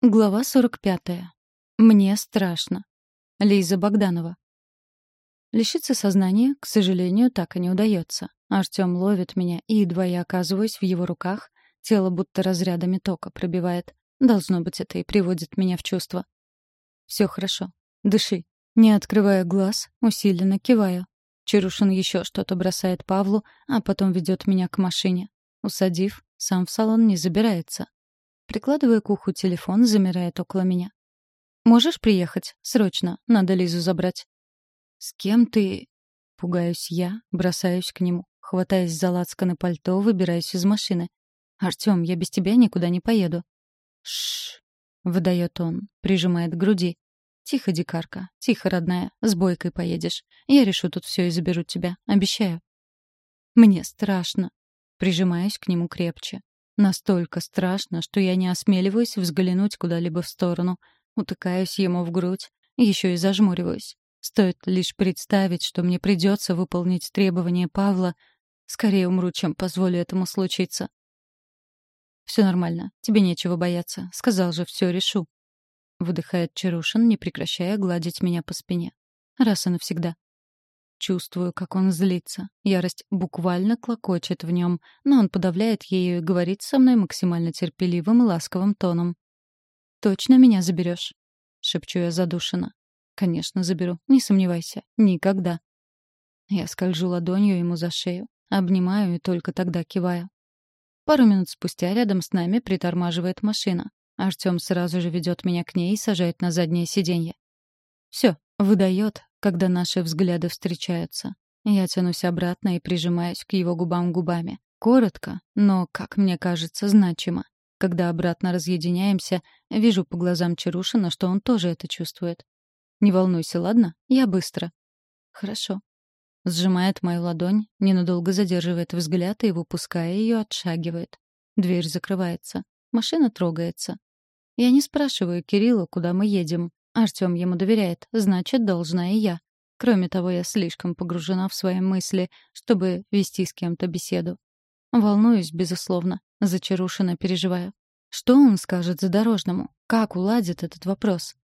Глава 45. Мне страшно. Лиза Богданова. Лишиться сознания, к сожалению, так и не удается. Артём ловит меня, и едва я оказываюсь в его руках, тело будто разрядами тока пробивает. Должно быть, это и приводит меня в чувство. Все хорошо. Дыши. Не открывая глаз, усиленно киваю. Чарушин еще что-то бросает Павлу, а потом ведет меня к машине. Усадив, сам в салон не забирается. Прикладывая к уху телефон, замирает около меня. «Можешь приехать? Срочно. Надо Лизу забрать». «С кем ты?» Пугаюсь я, бросаюсь к нему. Хватаясь за лацканы пальто, выбираюсь из машины. «Артём, я без тебя никуда не поеду». «Шш!» — выдает он, прижимает к груди. «Тихо, дикарка, тихо, родная, с бойкой поедешь. Я решу тут все и заберу тебя, обещаю». «Мне страшно». Прижимаюсь к нему крепче. Настолько страшно, что я не осмеливаюсь взглянуть куда-либо в сторону. Утыкаюсь ему в грудь, еще и зажмуриваюсь. Стоит лишь представить, что мне придется выполнить требования Павла. Скорее умру, чем позволю этому случиться. «Все нормально, тебе нечего бояться. Сказал же, все решу». Выдыхает Чарушин, не прекращая гладить меня по спине. Раз и навсегда. Чувствую, как он злится. Ярость буквально клокочет в нем, но он подавляет ею и говорит со мной максимально терпеливым и ласковым тоном. «Точно меня заберешь?» — шепчу я задушенно. «Конечно, заберу. Не сомневайся. Никогда». Я скольжу ладонью ему за шею, обнимаю и только тогда киваю. Пару минут спустя рядом с нами притормаживает машина. Артём сразу же ведет меня к ней и сажает на заднее сиденье. Все, выдает, когда наши взгляды встречаются. Я тянусь обратно и прижимаюсь к его губам губами. Коротко, но, как мне кажется, значимо. Когда обратно разъединяемся, вижу по глазам Чарушина, что он тоже это чувствует. «Не волнуйся, ладно? Я быстро». «Хорошо». Сжимает мою ладонь, ненадолго задерживает взгляд и, выпуская ее, отшагивает. Дверь закрывается. Машина трогается. Я не спрашиваю Кирилла, куда мы едем. Артём ему доверяет, значит, должна и я. Кроме того, я слишком погружена в свои мысли, чтобы вести с кем-то беседу. Волнуюсь, безусловно, зачарушенно переживаю. Что он скажет задорожному? Как уладит этот вопрос?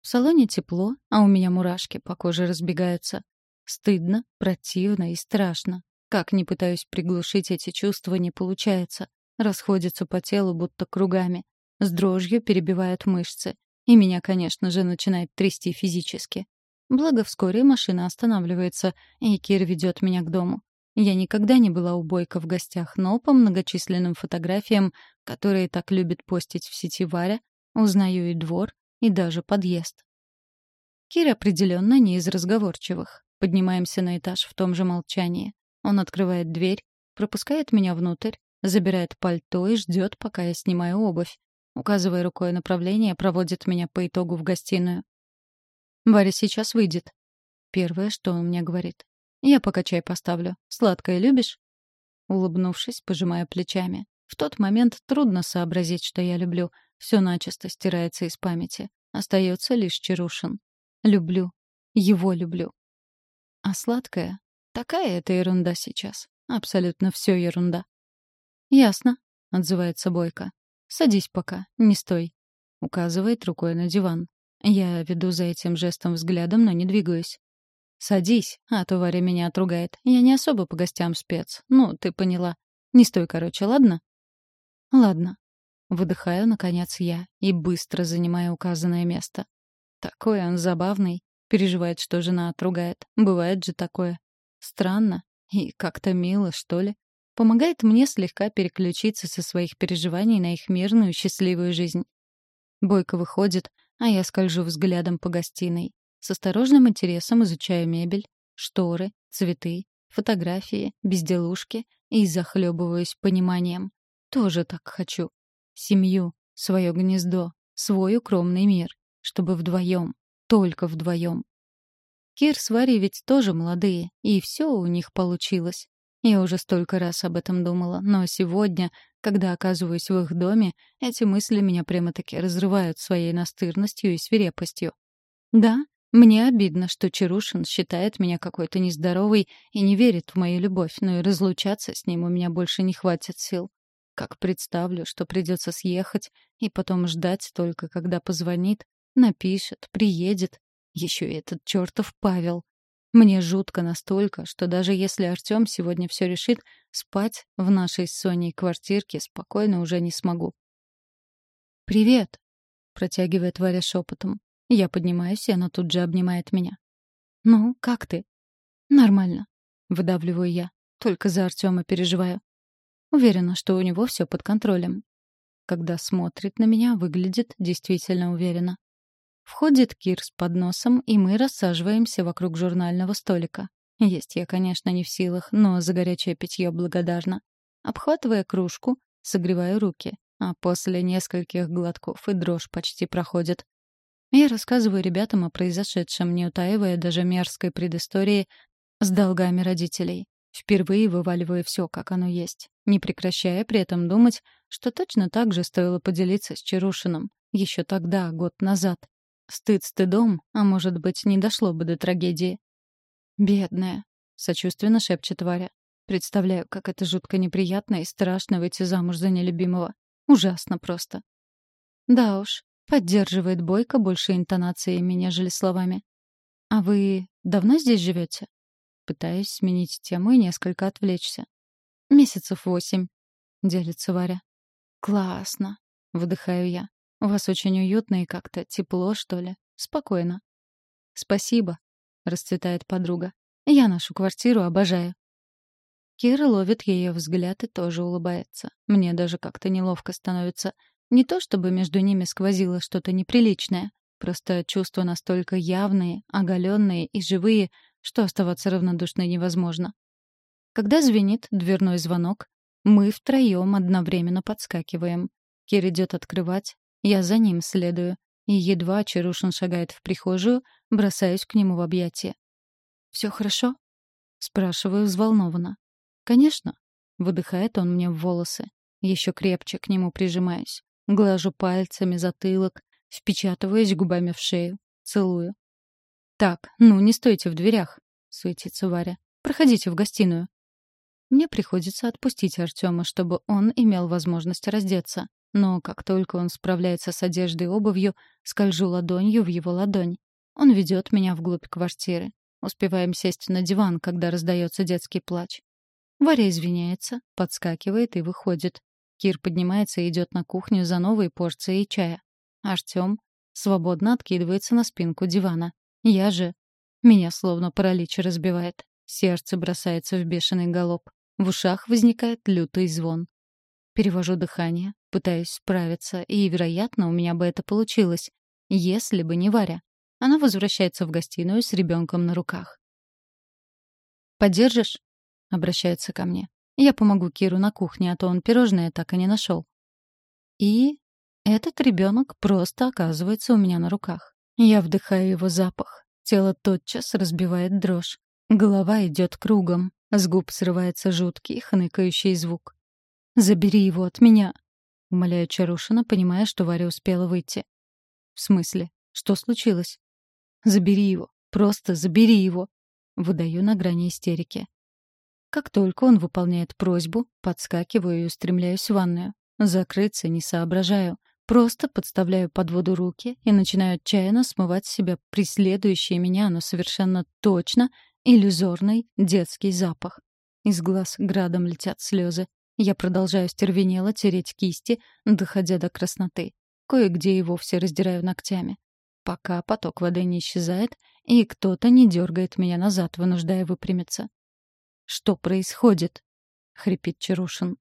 В салоне тепло, а у меня мурашки по коже разбегаются. Стыдно, противно и страшно. Как ни пытаюсь приглушить эти чувства, не получается. Расходятся по телу будто кругами. С дрожью перебивают мышцы. И меня, конечно же, начинает трясти физически. Благо, вскоре машина останавливается, и Кир ведет меня к дому. Я никогда не была у Бойко в гостях, но по многочисленным фотографиям, которые так любит постить в сети Варя, узнаю и двор, и даже подъезд. Кир определенно не из разговорчивых. Поднимаемся на этаж в том же молчании. Он открывает дверь, пропускает меня внутрь, забирает пальто и ждет, пока я снимаю обувь, Указывая рукой направление, проводит меня по итогу в гостиную. «Варя сейчас выйдет». Первое, что он мне говорит. «Я пока чай поставлю. Сладкое любишь?» Улыбнувшись, пожимая плечами. В тот момент трудно сообразить, что я люблю. Все начисто стирается из памяти. Остается лишь Чарушин. Люблю. Его люблю. А сладкое? Такая это ерунда сейчас. Абсолютно все ерунда. «Ясно», — отзывается Бойко. «Садись пока, не стой», — указывает рукой на диван. Я веду за этим жестом взглядом, но не двигаюсь. «Садись, а то Варя меня отругает. Я не особо по гостям спец. Ну, ты поняла. Не стой, короче, ладно?» «Ладно». Выдыхаю, наконец, я и быстро занимаю указанное место. Такой он забавный. Переживает, что жена отругает. Бывает же такое. Странно и как-то мило, что ли. Помогает мне слегка переключиться со своих переживаний на их мирную, счастливую жизнь. Бойко выходит, а я скольжу взглядом по гостиной. С осторожным интересом изучаю мебель, шторы, цветы, фотографии, безделушки и захлебываюсь пониманием. Тоже так хочу. Семью, свое гнездо, свой укромный мир, чтобы вдвоем, только вдвоем. Кир с Варей ведь тоже молодые, и все у них получилось. Я уже столько раз об этом думала, но сегодня, когда оказываюсь в их доме, эти мысли меня прямо-таки разрывают своей настырностью и свирепостью. Да, мне обидно, что Чарушин считает меня какой-то нездоровой и не верит в мою любовь, но и разлучаться с ним у меня больше не хватит сил. Как представлю, что придется съехать и потом ждать только, когда позвонит, напишет, приедет. Еще и этот чертов Павел. Мне жутко настолько, что даже если Артем сегодня все решит, спать в нашей с Соней квартирке спокойно уже не смогу. «Привет!» — протягивает Варя шепотом. Я поднимаюсь, и она тут же обнимает меня. «Ну, как ты?» «Нормально», — выдавливаю я. Только за Артема переживаю. Уверена, что у него все под контролем. Когда смотрит на меня, выглядит действительно уверенно. Входит Кир с подносом, и мы рассаживаемся вокруг журнального столика. Есть я, конечно, не в силах, но за горячее питье благодарна. Обхватывая кружку, согреваю руки, а после нескольких глотков и дрожь почти проходит. Я рассказываю ребятам о произошедшем, не утаивая даже мерзкой предыстории с долгами родителей. Впервые вываливаю все, как оно есть, не прекращая при этом думать, что точно так же стоило поделиться с Чарушиным. Еще тогда, год назад. Стыд стыдом, а может быть, не дошло бы до трагедии. «Бедная», — сочувственно шепчет Варя. «Представляю, как это жутко неприятно и страшно выйти замуж за нелюбимого. Ужасно просто». «Да уж, Поддерживает Бойко больше интонациями, нежели словами. «А вы давно здесь живете?» Пытаюсь сменить тему и несколько отвлечься. «Месяцев восемь», — делится Варя. «Классно», — выдыхаю я. «У вас очень уютно и как-то тепло, что ли? Спокойно». «Спасибо», — расцветает подруга. «Я нашу квартиру обожаю». Кира ловит ее взгляд и тоже улыбается. Мне даже как-то неловко становится — не то чтобы между ними сквозило что-то неприличное, просто чувства настолько явные, оголенные и живые, что оставаться равнодушной невозможно. Когда звенит дверной звонок, мы втроем одновременно подскакиваем. Кир идет открывать, я за ним следую, и едва Чарушин шагает в прихожую, бросаюсь к нему в объятия. «Все хорошо?» — спрашиваю взволнованно. «Конечно», — выдыхает он мне в волосы. Еще крепче к нему прижимаюсь. Глажу пальцами затылок, впечатываясь губами в шею. Целую. «Так, ну, не стойте в дверях», — суетится Варя. «Проходите в гостиную». Мне приходится отпустить Артема, чтобы он имел возможность раздеться. Но как только он справляется с одеждой и обувью, скольжу ладонью в его ладонь. Он ведет меня вглубь квартиры. Успеваем сесть на диван, когда раздается детский плач. Варя извиняется, подскакивает и выходит. Кир поднимается и идет на кухню за новой порцией чая. Артем свободно откидывается на спинку дивана. Я же... Меня словно паралич разбивает. Сердце бросается в бешеный галоп. В ушах возникает лютый звон. Перевожу дыхание, пытаюсь справиться, и, вероятно, у меня бы это получилось, если бы не Варя. Она возвращается в гостиную с ребенком на руках. «Поддержишь?» — обращается ко мне. Я помогу Киру на кухне, а то он пирожное так и не нашел. И этот ребенок просто оказывается у меня на руках. Я вдыхаю его запах. Тело тотчас разбивает дрожь. Голова идет кругом. С губ срывается жуткий, хныкающий звук. «Забери его от меня!» — умоляю Чарушина, понимая, что Варя успела выйти. «В смысле? Что случилось?» «Забери его! Просто забери его!» — выдаю на грани истерики. Как только он выполняет просьбу, подскакиваю и устремляюсь в ванную. Закрыться не соображаю. Просто подставляю под воду руки и начинаю отчаянно смывать себя преследующий меня, но совершенно точно иллюзорный детский запах. Из глаз градом летят слезы. Я продолжаю стервенело тереть кисти, доходя до красноты. Кое-где и вовсе раздираю ногтями. Пока поток воды не исчезает, и кто-то не дергает меня назад, вынуждая выпрямиться. «Что происходит?» — хрипит Чарушин.